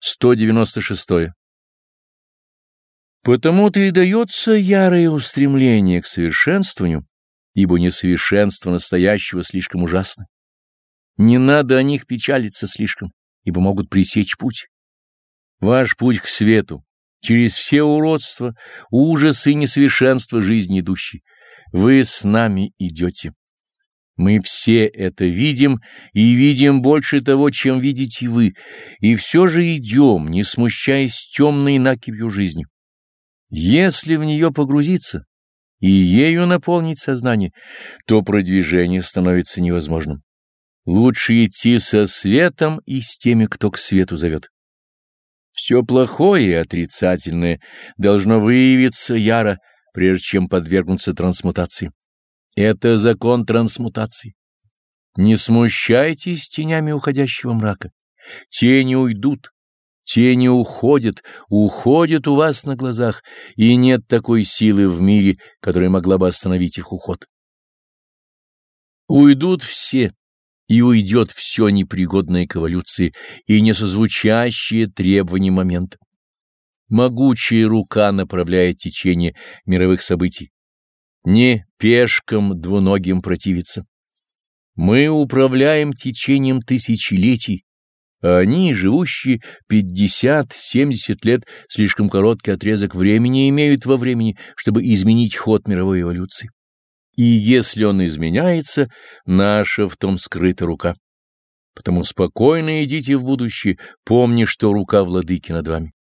196. Потому-то и дается ярое устремление к совершенствованию, ибо несовершенство настоящего слишком ужасно. Не надо о них печалиться слишком, ибо могут пресечь путь. Ваш путь к свету, через все уродства, ужасы и несовершенства жизни идущий. Вы с нами идете. Мы все это видим и видим больше того, чем видите вы, и все же идем, не смущаясь темной накипью жизни. Если в нее погрузиться и ею наполнить сознание, то продвижение становится невозможным. Лучше идти со светом и с теми, кто к свету зовет. Все плохое и отрицательное должно выявиться яро, прежде чем подвергнуться трансмутации. Это закон трансмутации. Не смущайтесь тенями уходящего мрака. Тени уйдут, тени уходят, уходят у вас на глазах, и нет такой силы в мире, которая могла бы остановить их уход. Уйдут все, и уйдет все непригодное к эволюции и несозвучащие требования момента. Могучая рука направляет течение мировых событий. Не пешкам двуногим противиться. Мы управляем течением тысячелетий, а они, живущие 50-70 лет, слишком короткий отрезок времени имеют во времени, чтобы изменить ход мировой эволюции. И если он изменяется, наша в том скрыта рука. Потому спокойно идите в будущее, помни, что рука владыки над вами.